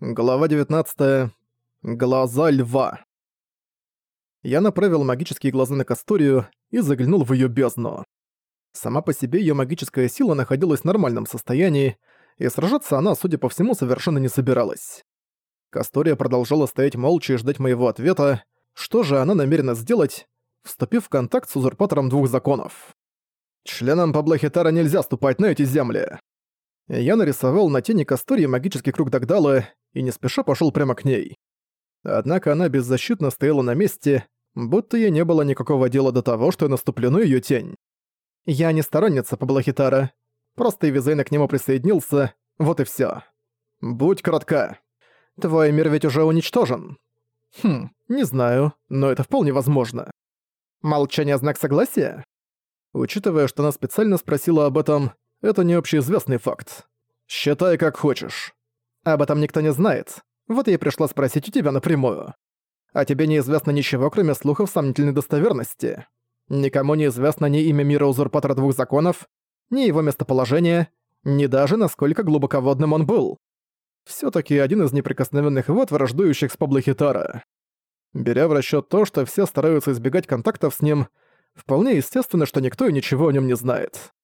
Глава 19. Глаза льва. Я направил магические глаза на Касторию и заглянул в её бездну. Сама по себе её магическая сила находилась в нормальном состоянии, и сражаться она, судя по всему, совершенно не собиралась. Кастория продолжала стоять молча и ждать моего ответа, что же она намерена сделать, вступив в контакт с узурпатором двух законов. Членам Паблохитара нельзя ступать на эти земли. Я нарисовал на тени Кастории магический круг Дагдала и не спеша пошёл прямо к ней. Однако она беззащитно стояла на месте, будто ей не было никакого дела до того, что я наступлю на её тень. Я не сторонница Паблохитара. Просто Ивизейна к нему присоединился, вот и всё. Будь коротка. Твой мир ведь уже уничтожен. Хм, не знаю, но это вполне возможно. Молчание — знак согласия? Учитывая, что она специально спросила об этом, это не общеизвестный факт. Считай как хочешь. Об этом никто не знает. Вот я и пришла спросить у тебя напрямую. А тебе неизвестно ничего, кроме слухов сомнительной достоверности. Никому не известно ни имя мира узурпатора двух законов, ни его местоположение, ни даже насколько глубоководным он был. все таки один из неприкосновенных вод, враждующих с Паблохитара. Беря в расчет то, что все стараются избегать контактов с ним, вполне естественно, что никто и ничего о нем не знает.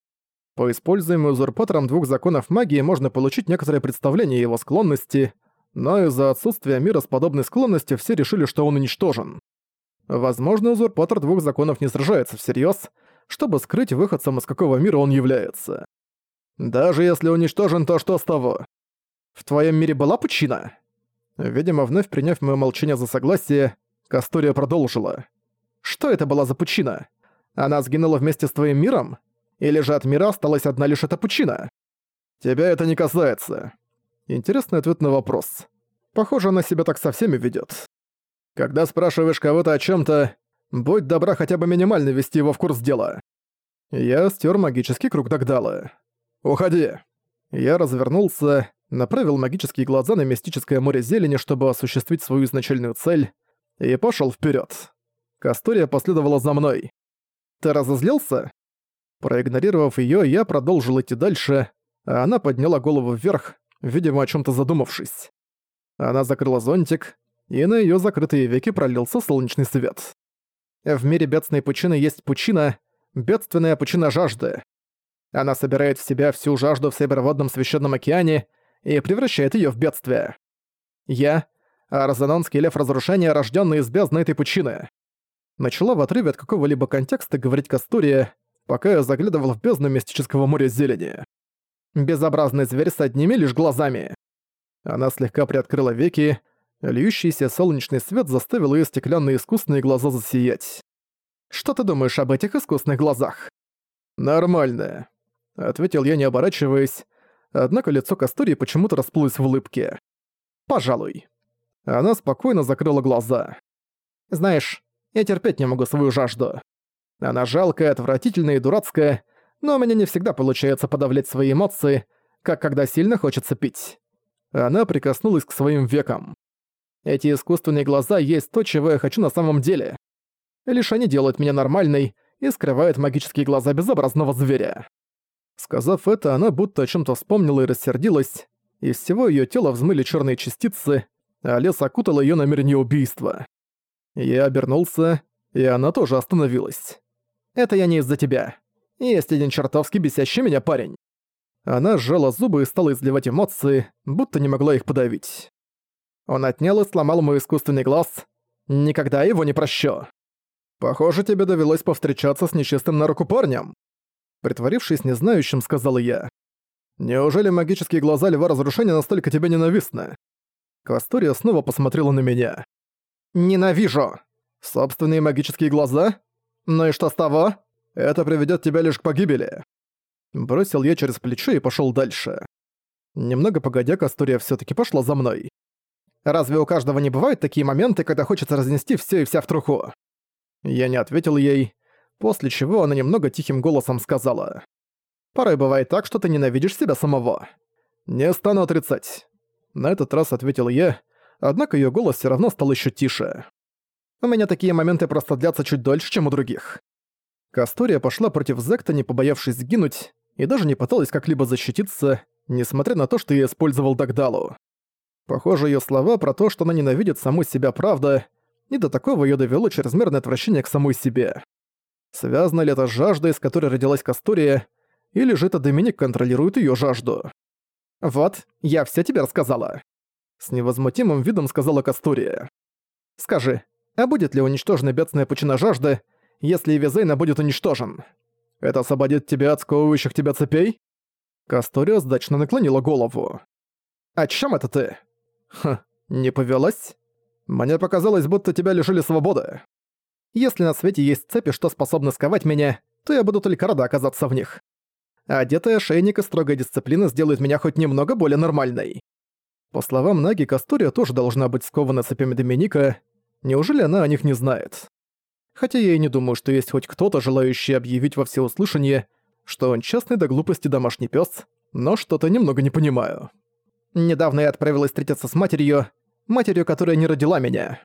По используемому узурпатором двух законов магии можно получить некоторое представление его склонности, но из-за отсутствия мира с подобной склонностью все решили, что он уничтожен. Возможно, узурпатор двух законов не сражается всерьез, чтобы скрыть выходцем из какого мира он является. Даже если уничтожен, то что с того? В твоем мире была пучина? Видимо, вновь приняв моё молчание за согласие, Кастория продолжила. Что это была за пучина? Она сгинула вместе с твоим миром? Или же от мира осталась одна лишь эта пучина? Тебя это не касается. Интересный ответ на вопрос. Похоже, она себя так со всеми ведёт. Когда спрашиваешь кого-то о чём-то, будь добра хотя бы минимально ввести его в курс дела. Я стер магический круг Дагдала. «Уходи!» Я развернулся, направил магические глаза на мистическое море зелени, чтобы осуществить свою изначальную цель, и пошёл вперёд. Кастория последовала за мной. «Ты разозлился?» Проигнорировав её, я продолжил идти дальше, а она подняла голову вверх, видимо, о чём-то задумавшись. Она закрыла зонтик, и на её закрытые веки пролился солнечный свет. В мире бедственной пучины есть пучина, бедственная пучина жажды. Она собирает в себя всю жажду в Североводном священном океане и превращает её в бедствие. Я — Арзанонский лев разрушения, рождённый из бездны этой пучины. Начала в отрыве от какого-либо контекста говорить Кастурия, пока я заглядывал в бездну мистического моря зелени. Безобразный зверь с одними лишь глазами. Она слегка приоткрыла веки, льющийся солнечный свет заставил её стеклянные искусственные глаза засиять. «Что ты думаешь об этих искусственных глазах?» «Нормально», — ответил я, не оборачиваясь, однако лицо Кастории почему-то расплылось в улыбке. «Пожалуй». Она спокойно закрыла глаза. «Знаешь, я терпеть не могу свою жажду. Она жалкая, отвратительная и дурацкая, но у меня не всегда получается подавлять свои эмоции, как когда сильно хочется пить. Она прикоснулась к своим векам. Эти искусственные глаза есть то, чего я хочу на самом деле. Лишь они делают меня нормальной и скрывают магические глаза безобразного зверя. Сказав это, она будто о чем то вспомнила и рассердилась. Из всего ее тела взмыли черные частицы, а лес окутал ее намерение убийства. Я обернулся, и она тоже остановилась. Это я не из-за тебя. Есть один чертовски бесящий меня парень». Она сжала зубы и стала изливать эмоции, будто не могла их подавить. Он отнял и сломал мой искусственный глаз. Никогда его не прощу. «Похоже, тебе довелось повстречаться с нечистым на руку парнем», притворившись незнающим, сказала я. «Неужели магические глаза Льва Разрушения настолько тебе ненавистны?» Кастория снова посмотрела на меня. «Ненавижу! Собственные магические глаза? «Ну и что с того? Это приведёт тебя лишь к погибели». Бросил я через плечо и пошёл дальше. Немного погодя, Кастория всё-таки пошла за мной. «Разве у каждого не бывают такие моменты, когда хочется разнести всё и вся в труху?» Я не ответил ей, после чего она немного тихим голосом сказала. «Порой бывает так, что ты ненавидишь себя самого». «Не стану отрицать». На этот раз ответил я, однако её голос всё равно стал ещё тише. У меня такие моменты просто длятся чуть дольше, чем у других. Кастория пошла против Зекта, не побоявшись сгинуть, и даже не пыталась как-либо защититься, несмотря на то, что я использовал Дагдалу. Похоже, ее слова про то, что она ненавидит саму себя, правда, и до такого ее довело чрезмерное отвращение к самой себе. Связано ли это с жаждой, с которой родилась Кастория, или же это Доминик контролирует ее жажду? «Вот, я все тебе рассказала», — с невозмутимым видом сказала Кастория. «Скажи, а будет ли уничтожена бедственная пучина жажды, если Визейна будет уничтожен? Это освободит тебя от сковывающих тебя цепей?» Кастория сдачно наклонила голову. «О чем это ты?» «Хм, не повелась? Мне показалось, будто тебя лишили свободы. Если на свете есть цепи, что способны сковать меня, то я буду только рада оказаться в них. Одетая ошейник и строгая дисциплина сделают меня хоть немного более нормальной. По словам Наги, Кастория тоже должна быть скована цепями Доминика. Неужели она о них не знает? Хотя я и не думаю, что есть хоть кто-то, желающий объявить во всеуслышание, что он частный до глупости домашний пес, но что-то немного не понимаю. Недавно я отправилась встретиться с матерью, матерью, которая не родила меня.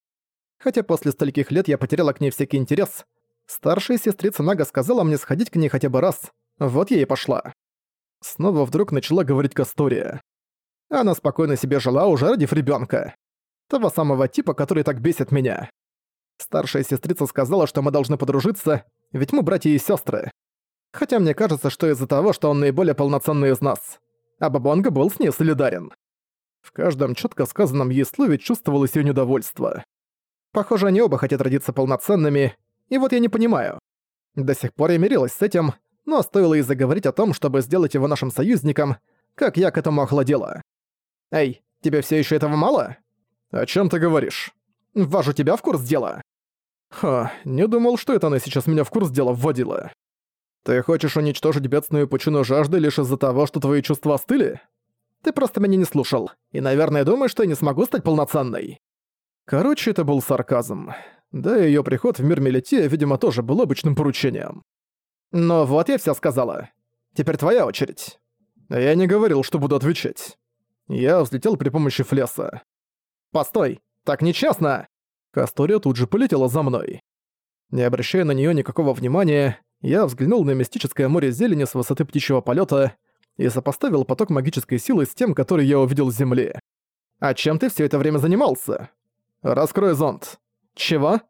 Хотя после стольких лет я потеряла к ней всякий интерес, старшая сестрица Нага сказала мне сходить к ней хотя бы раз, вот я и пошла. Снова вдруг начала говорить Кастория. Она спокойно себе жила, уже родив ребенка. Того самого типа, который так бесит меня. Старшая сестрица сказала, что мы должны подружиться, ведь мы братья и сестры. Хотя мне кажется, что из-за того, что он наиболее полноценный из нас. А Бабонга был с ней солидарен. В каждом четко сказанном ей слове чувствовалось ее недовольство. Похоже, они оба хотят родиться полноценными, и вот я не понимаю. До сих пор я мирилась с этим, но стоило и заговорить о том, чтобы сделать его нашим союзником, как я к этому охладела. «Эй, тебе все еще этого мало?» «О чем ты говоришь?» «Ввожу тебя в курс дела». «Ха, не думал, что это она сейчас меня в курс дела вводила. Ты хочешь уничтожить бедственную пучину жажды лишь из-за того, что твои чувства остыли? Ты просто меня не слушал, и, наверное, думаешь, что я не смогу стать полноценной». Короче, это был сарказм. Да и её приход в мир Мелития, видимо, тоже был обычным поручением. «Но вот я всё сказала. Теперь твоя очередь». Я не говорил, что буду отвечать. Я взлетел при помощи флеса. «Постой! Так нечестно!» Кастория тут же полетела за мной. Не обращая на неё никакого внимания, я взглянул на мистическое море зелени с высоты птичьего полета и сопоставил поток магической силы с тем, который я увидел с земли. «А чем ты все это время занимался?» «Раскрой зонт». «Чего?»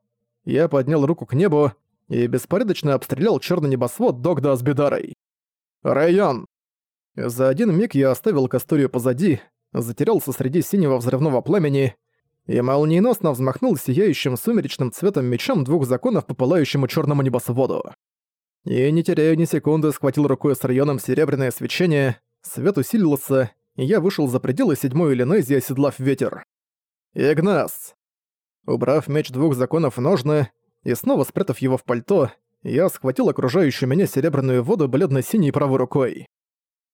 Я поднял руку к небу и беспорядочно обстрелял черный небосвод Догда с Бедарой. «Район!» За один миг я оставил Касторию позади, затерялся среди синего взрывного пламени и молниеносно взмахнул сияющим сумеречным цветом мечом двух законов по пылающему черному небосводу. И, не теряя ни секунды, схватил рукой с районом серебряное свечение, свет усилился, и я вышел за пределы седьмой Иллинезии, оседлав ветер. «Игнас!» Убрав меч двух законов в ножны и снова спрятав его в пальто, я схватил окружающую меня серебряную воду бледно-синей правой рукой.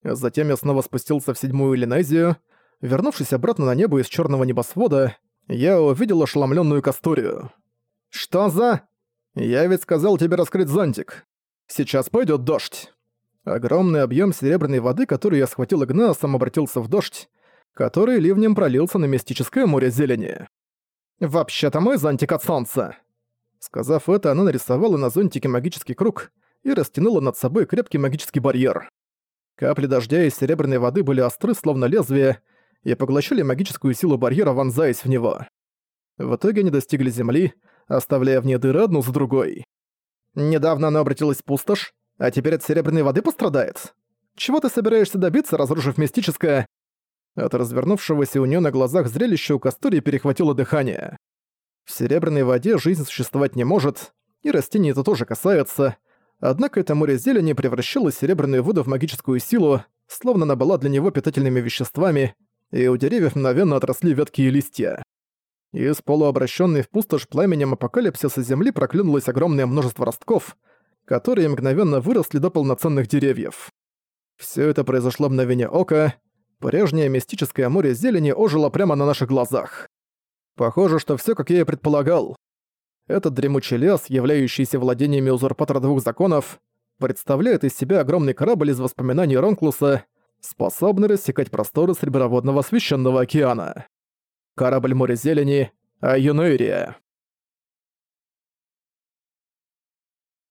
Затем я снова спустился в седьмую Иллинезию. Вернувшись обратно на небо из черного небосвода, я увидел ошеломленную Касторию. «Что за...» «Я ведь сказал тебе раскрыть зонтик. Сейчас пойдет дождь». Огромный объем серебряной воды, который я схватил Игнасом, обратился в дождь, который ливнем пролился на мистическое море зелени. «Вообще-то мой зонтик от солнца!» Сказав это, она нарисовала на зонтике магический круг и растянула над собой крепкий магический барьер. Капли дождя из серебряной воды были остры, словно лезвие, и поглощали магическую силу барьера, вонзаясь в него. В итоге они достигли земли, оставляя в ней дыры одну за другой. Недавно она обратилась в пустошь, а теперь от серебряной воды пострадает. Чего ты собираешься добиться, разрушив мистическое... От развернувшегося у нее на глазах зрелища у Кастурии перехватило дыхание. В серебряной воде жизнь существовать не может, и растений это тоже касается, однако это море зелени превращало серебряную воду в магическую силу, словно она была для него питательными веществами, и у деревьев мгновенно отросли ветки и листья. Из полуобращенной в пустошь пламенем апокалипсиса земли проклюнулось огромное множество ростков, которые мгновенно выросли до полноценных деревьев. Все это произошло мгновение ока, прежнее мистическое море зелени ожило прямо на наших глазах. Похоже, что все, как я и предполагал. Этот дремучий лес, являющийся владениями узурпатора двух законов, представляет из себя огромный корабль из воспоминаний Ронклуса, способный рассекать просторы Среброводного священного океана. Корабль море зелени Аюнуэрия.